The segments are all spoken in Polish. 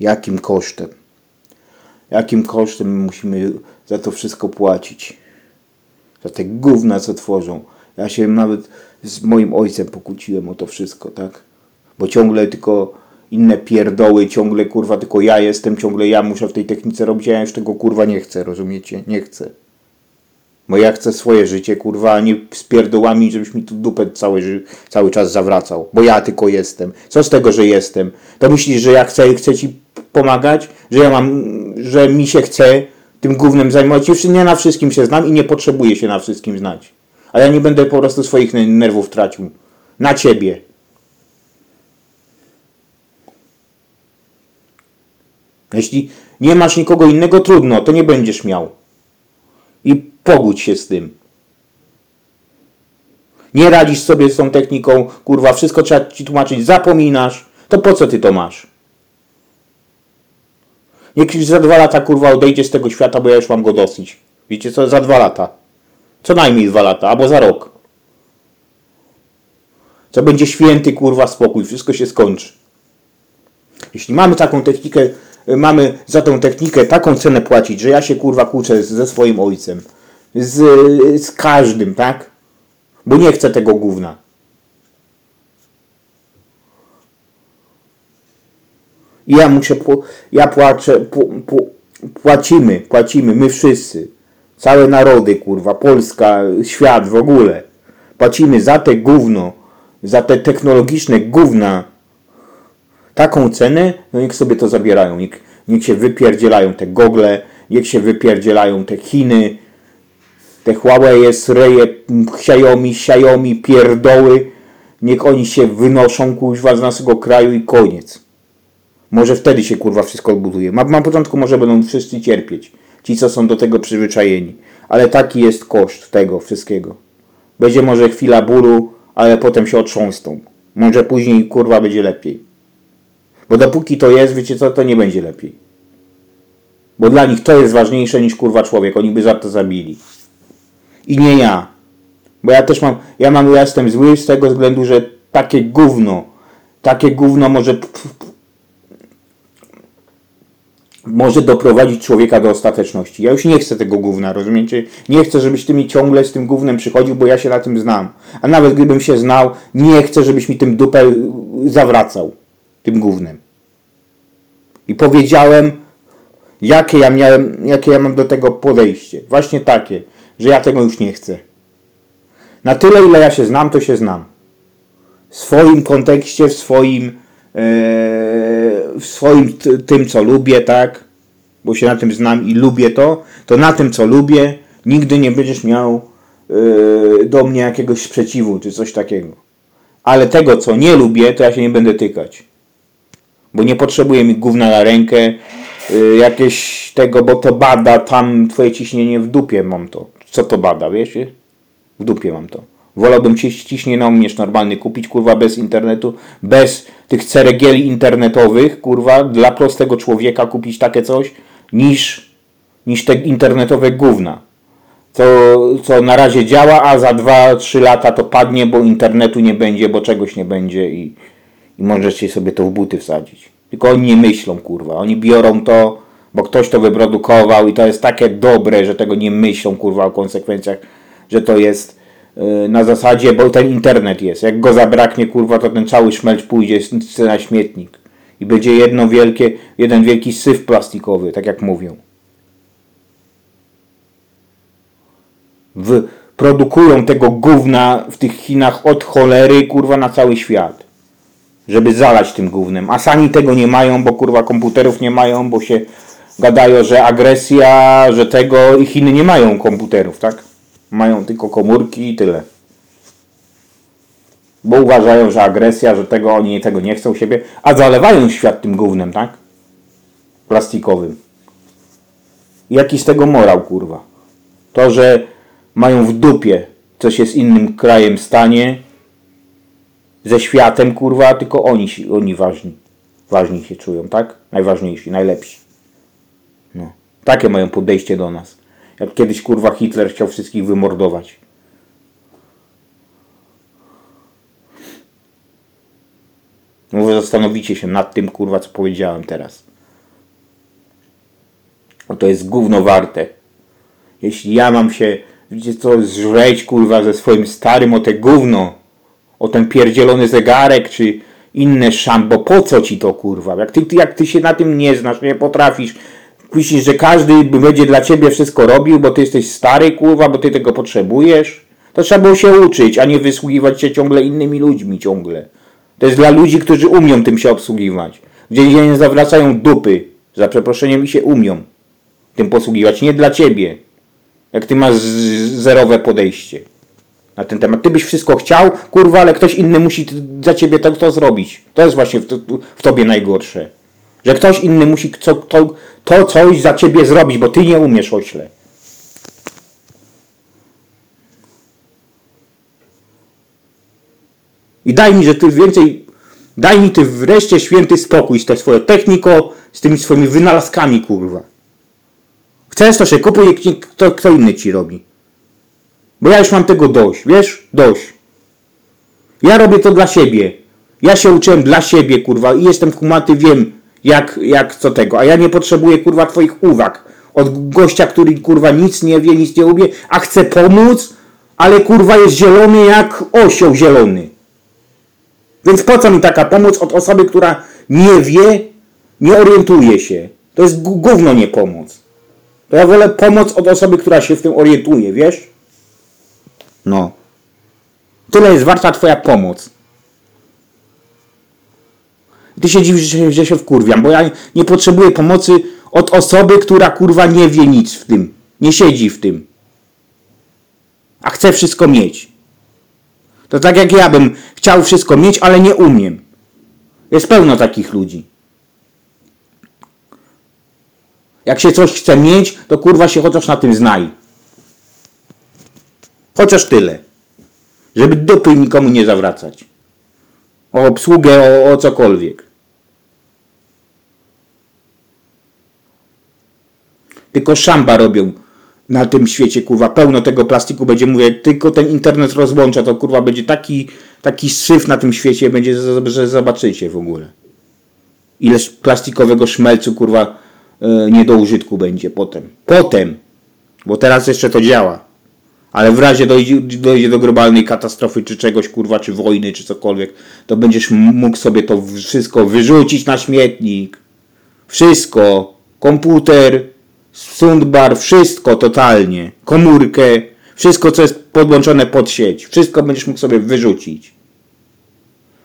Jakim kosztem? Jakim kosztem musimy za to wszystko płacić? Za te gówna, co tworzą. Ja się nawet z moim ojcem pokłóciłem o to wszystko, tak? Bo ciągle tylko inne pierdoły, ciągle kurwa tylko ja jestem, ciągle ja muszę w tej technice robić, a ja już tego kurwa nie chcę, rozumiecie? Nie chcę. Bo ja chcę swoje życie, kurwa, a nie z pierdołami, żebyś mi tu dupę cały, cały czas zawracał. Bo ja tylko jestem. Co z tego, że jestem? To myślisz, że ja chcę, chcę ci pomagać? Że ja mam, że mi się chce tym głównym zajmować? Już nie na wszystkim się znam i nie potrzebuję się na wszystkim znać. A ja nie będę po prostu swoich nerwów tracił. Na ciebie. Jeśli nie masz nikogo innego, trudno, to nie będziesz miał. Pogódź się z tym. Nie radzisz sobie z tą techniką, kurwa, wszystko trzeba ci tłumaczyć, zapominasz, to po co ty to masz? Niech już za dwa lata, kurwa, odejdzie z tego świata, bo ja już mam go dosyć. Wiecie co? Za dwa lata. Co najmniej dwa lata, albo za rok. Co będzie święty, kurwa, spokój, wszystko się skończy. Jeśli mamy taką technikę, mamy za tą technikę taką cenę płacić, że ja się kurwa kłócę ze swoim ojcem, z, z każdym, tak? Bo nie chcę tego gówna. I ja muszę, ja płaczę, płacimy, płacimy, my wszyscy, całe narody, kurwa, Polska, świat w ogóle. Płacimy za te gówno, za te technologiczne gówna, taką cenę, no niech sobie to zabierają, niech, niech się wypierdzielają te gogle, niech się wypierdzielają te Chiny, te Huawei, Sreje, Xiaomi, Xiaomi, pierdoły, niech oni się wynoszą kuźwa z naszego kraju i koniec. Może wtedy się kurwa wszystko odbuduje. Na, na początku może będą wszyscy cierpieć. Ci, co są do tego przyzwyczajeni. Ale taki jest koszt tego wszystkiego. Będzie może chwila bólu, ale potem się otrząsną. Może później kurwa będzie lepiej. Bo dopóki to jest, wiecie co, to nie będzie lepiej. Bo dla nich to jest ważniejsze niż kurwa człowiek. Oni by za to zabili. I nie ja. Bo ja też mam, ja mam, ja jestem zły z tego względu, że takie gówno, takie gówno może może doprowadzić człowieka do ostateczności. Ja już nie chcę tego gówna, rozumiecie? Nie chcę, żebyś ty mi ciągle z tym gównem przychodził, bo ja się na tym znam. A nawet gdybym się znał, nie chcę, żebyś mi tym dupę zawracał tym gównem. I powiedziałem, jakie ja miałem, jakie ja mam do tego podejście. Właśnie takie, że ja tego już nie chcę. Na tyle, ile ja się znam, to się znam. W swoim kontekście, w swoim, e, w swoim tym, co lubię, tak? Bo się na tym znam i lubię to, to na tym, co lubię, nigdy nie będziesz miał e, do mnie jakiegoś sprzeciwu, czy coś takiego. Ale tego, co nie lubię, to ja się nie będę tykać. Bo nie potrzebuję mi gówna na rękę, yy, jakieś tego, bo to bada tam twoje ciśnienie w dupie mam to. Co to bada, wiesz? W dupie mam to. Wolałbym ci ciśnienie na umiesz normalny kupić, kurwa, bez internetu, bez tych ceregieli internetowych, kurwa, dla prostego człowieka kupić takie coś, niż, niż te internetowe gówna. To, co na razie działa, a za 2-3 lata to padnie, bo internetu nie będzie, bo czegoś nie będzie i, i możecie sobie to w buty wsadzić. Tylko oni nie myślą, kurwa. Oni biorą to, bo ktoś to wyprodukował i to jest takie dobre, że tego nie myślą, kurwa, o konsekwencjach, że to jest yy, na zasadzie, bo ten internet jest. Jak go zabraknie, kurwa, to ten cały szmelc pójdzie na śmietnik. I będzie jedno wielkie, jeden wielki syf plastikowy, tak jak mówią. W, produkują tego gówna w tych Chinach od cholery, kurwa, na cały świat żeby zalać tym głównym. A sami tego nie mają, bo kurwa komputerów nie mają, bo się gadają, że agresja, że tego i Chiny nie mają komputerów, tak? Mają tylko komórki i tyle. Bo uważają, że agresja, że tego oni tego nie chcą siebie, a zalewają świat tym głównym, tak? Plastikowym. Jaki z tego morał, kurwa? To, że mają w dupie, co się z innym krajem stanie, ze światem, kurwa, tylko oni, oni ważni. Ważni się czują, tak? Najważniejsi, najlepsi. No. Takie mają podejście do nas. Jak kiedyś, kurwa, Hitler chciał wszystkich wymordować. Może zastanowicie się nad tym, kurwa, co powiedziałem teraz. to jest gówno warte. Jeśli ja mam się, wiecie co, zżreć kurwa ze swoim starym o te gówno, o ten pierdzielony zegarek, czy inne szambo, po co ci to kurwa? Jak ty, jak ty się na tym nie znasz, nie potrafisz, myślisz, że każdy będzie dla ciebie wszystko robił, bo ty jesteś stary kurwa, bo ty tego potrzebujesz? To trzeba było się uczyć, a nie wysługiwać się ciągle innymi ludźmi ciągle. To jest dla ludzi, którzy umią tym się obsługiwać. Gdzie nie zawracają dupy, za przeproszeniem i się umią tym posługiwać. Nie dla ciebie. Jak ty masz zerowe podejście na ten temat. Ty byś wszystko chciał, kurwa, ale ktoś inny musi za ciebie to, to zrobić. To jest właśnie w, to, w tobie najgorsze. Że ktoś inny musi to, to coś za ciebie zrobić, bo ty nie umiesz ośle. I daj mi, że ty więcej, daj mi ty wreszcie święty spokój z tą swoją techniką, z tymi swoimi wynalazkami, kurwa. Chcesz, to się kupuj, kto, kto inny ci robi. Bo ja już mam tego dość, wiesz? Dość. Ja robię to dla siebie. Ja się uczyłem dla siebie, kurwa, i jestem kumaty, wiem, jak, jak co tego. A ja nie potrzebuję, kurwa, twoich uwag. Od gościa, który, kurwa, nic nie wie, nic nie umie, a chce pomóc, ale, kurwa, jest zielony jak osioł zielony. Więc po co mi taka pomoc od osoby, która nie wie, nie orientuje się? To jest gówno nie pomoc. To ja wolę pomoc od osoby, która się w tym orientuje, wiesz? No. Tyle jest warta twoja pomoc. Ty się dziwisz, że, że się wkurwiam, bo ja nie potrzebuję pomocy od osoby, która kurwa nie wie nic w tym. Nie siedzi w tym. A chce wszystko mieć. To tak jak ja bym chciał wszystko mieć, ale nie umiem. Jest pełno takich ludzi. Jak się coś chce mieć, to kurwa się chociaż na tym znaj. Chociaż tyle. Żeby dupy nikomu nie zawracać. O obsługę, o, o cokolwiek. Tylko szamba robią na tym świecie, kurwa, pełno tego plastiku będzie, mówię, tylko ten internet rozłącza, to kurwa będzie taki, taki syf na tym świecie, będzie, że zobaczycie w ogóle. Ileż plastikowego szmelcu, kurwa, e, nie do użytku będzie potem. Potem, bo teraz jeszcze to działa. Ale w razie dojdzie, dojdzie do globalnej katastrofy, czy czegoś, kurwa, czy wojny, czy cokolwiek, to będziesz mógł sobie to wszystko wyrzucić na śmietnik. Wszystko. Komputer, Sundbar, wszystko totalnie, komórkę, wszystko co jest podłączone pod sieć, wszystko będziesz mógł sobie wyrzucić.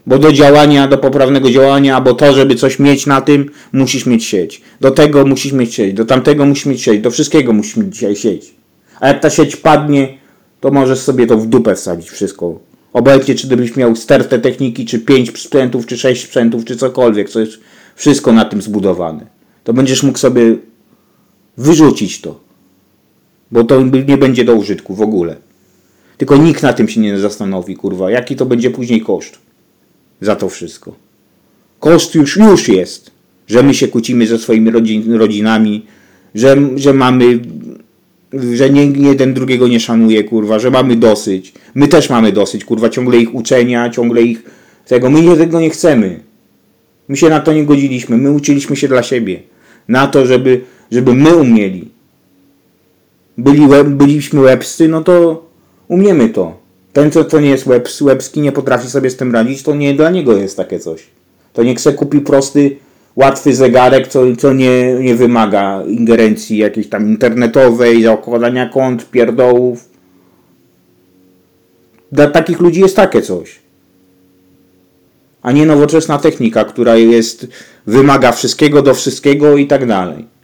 Bo do działania, do poprawnego działania, albo to, żeby coś mieć na tym, musisz mieć sieć. Do tego musisz mieć sieć, do tamtego musisz mieć sieć, do wszystkiego musisz mieć dzisiaj sieć. A jak ta sieć padnie, to możesz sobie to w dupę wsadzić wszystko. Obecnie, czy gdybyś miał stertę techniki, czy 5 sprzętów, czy 6 sprzętów, czy cokolwiek, co jest wszystko na tym zbudowane. To będziesz mógł sobie wyrzucić to. Bo to nie będzie do użytku w ogóle. Tylko nikt na tym się nie zastanowi, kurwa, jaki to będzie później koszt za to wszystko. Koszt już, już jest, że my się kłócimy ze swoimi rodzin, rodzinami, że, że mamy, że nie, jeden drugiego nie szanuje, kurwa, że mamy dosyć. My też mamy dosyć, kurwa, ciągle ich uczenia, ciągle ich tego. My tego nie chcemy. My się na to nie godziliśmy. My uczyliśmy się dla siebie. Na to, żeby żeby my umieli. Byli byliśmy łebscy, no to umiemy to. Ten, co to nie jest łebs, łebski, nie potrafi sobie z tym radzić, to nie dla niego jest takie coś. To niech se kupi prosty, łatwy zegarek, co, co nie, nie wymaga ingerencji jakiejś tam internetowej, zakładania kont, pierdołów. Dla takich ludzi jest takie coś. A nie nowoczesna technika, która jest, wymaga wszystkiego do wszystkiego i tak dalej.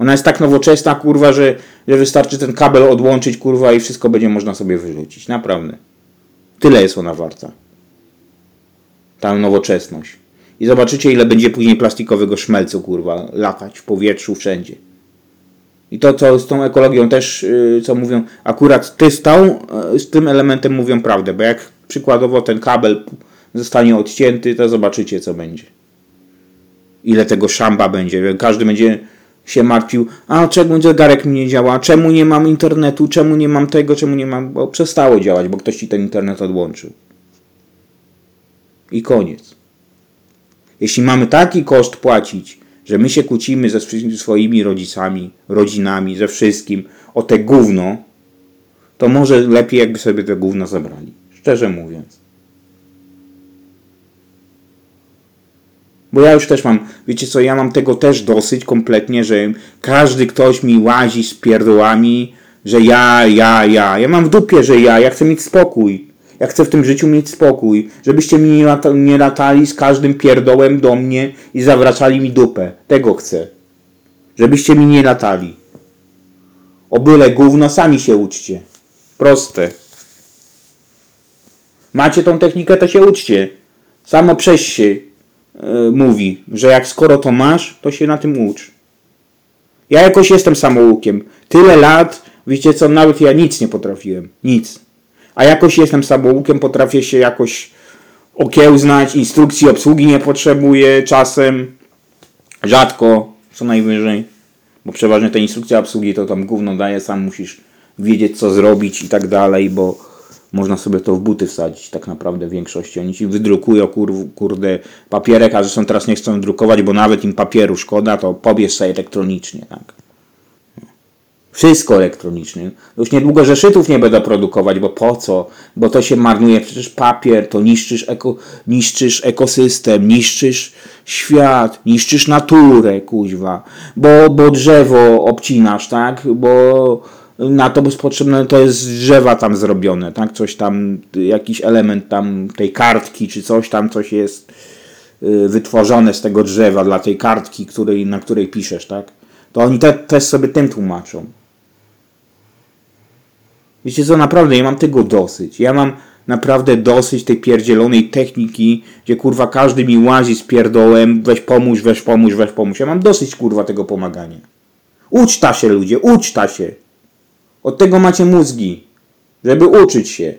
Ona jest tak nowoczesna, kurwa, że, że wystarczy ten kabel odłączyć, kurwa, i wszystko będzie można sobie wyrzucić. Naprawdę. Tyle jest ona warta. Ta nowoczesność. I zobaczycie, ile będzie później plastikowego szmelcu, kurwa, latać w powietrzu wszędzie. I to, co z tą ekologią też, yy, co mówią, akurat ty z, tą, yy, z tym elementem mówią prawdę, bo jak przykładowo ten kabel zostanie odcięty, to zobaczycie, co będzie. Ile tego szamba będzie. Każdy będzie się martwił, a czemu zegarek mi nie działa, czemu nie mam internetu, czemu nie mam tego, czemu nie mam, bo przestało działać, bo ktoś ci ten internet odłączył. I koniec. Jeśli mamy taki koszt płacić że my się kłócimy ze swoimi rodzicami, rodzinami, ze wszystkim o te gówno, to może lepiej jakby sobie te gówno zabrali. Szczerze mówiąc. Bo ja już też mam, wiecie co, ja mam tego też dosyć kompletnie, że każdy ktoś mi łazi z pierdołami, że ja, ja, ja. Ja mam w dupie, że ja, ja chcę mieć spokój. Ja chcę w tym życiu mieć spokój. Żebyście mi nie, lata, nie latali z każdym pierdołem do mnie i zawracali mi dupę. Tego chcę. Żebyście mi nie latali. O byle gówno, sami się uczcie. Proste. Macie tą technikę, to się uczcie. Samo yy, mówi, że jak skoro to masz, to się na tym ucz. Ja jakoś jestem samoukiem. Tyle lat, wiecie co, nawet ja nic nie potrafiłem. Nic. A jakoś jestem samoukiem, potrafię się jakoś okiełznać, instrukcji obsługi nie potrzebuję czasem. Rzadko, co najwyżej. Bo przeważnie te instrukcje obsługi to tam gówno daje, sam musisz wiedzieć co zrobić i tak dalej, bo można sobie to w buty wsadzić tak naprawdę w większości. Oni ci wydrukują kur, kurde papierek, a zresztą teraz nie chcą drukować, bo nawet im papieru szkoda, to pobierz sobie elektronicznie, tak. Wszystko elektronicznie. Już niedługo zeszytów nie będę produkować, bo po co? Bo to się marnuje przecież papier, to niszczysz, eko, niszczysz ekosystem, niszczysz świat, niszczysz naturę, kuźwa. Bo, bo drzewo obcinasz, tak? Bo na to jest potrzebne, to jest drzewa tam zrobione, tak? Coś tam, jakiś element tam tej kartki, czy coś tam, coś jest y, wytworzone z tego drzewa dla tej kartki, której, na której piszesz, tak? To oni te, też sobie tym tłumaczą. Wiecie co, naprawdę, ja mam tego dosyć. Ja mam naprawdę dosyć tej pierdzielonej techniki, gdzie kurwa każdy mi łazi z pierdołem, weź pomóż, weź pomóż, weź pomóż. Ja mam dosyć kurwa tego pomagania. Uczta się ludzie, uczta się. Od tego macie mózgi, żeby uczyć się.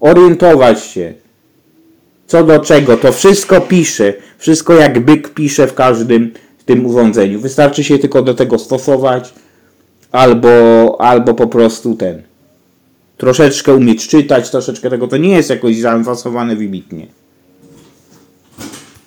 Orientować się. Co do czego, to wszystko pisze. Wszystko jak byk pisze w każdym tym urządzeniu. Wystarczy się tylko do tego stosować albo, albo po prostu ten troszeczkę umieć czytać, troszeczkę tego, to nie jest jakoś zaawansowane wybitnie.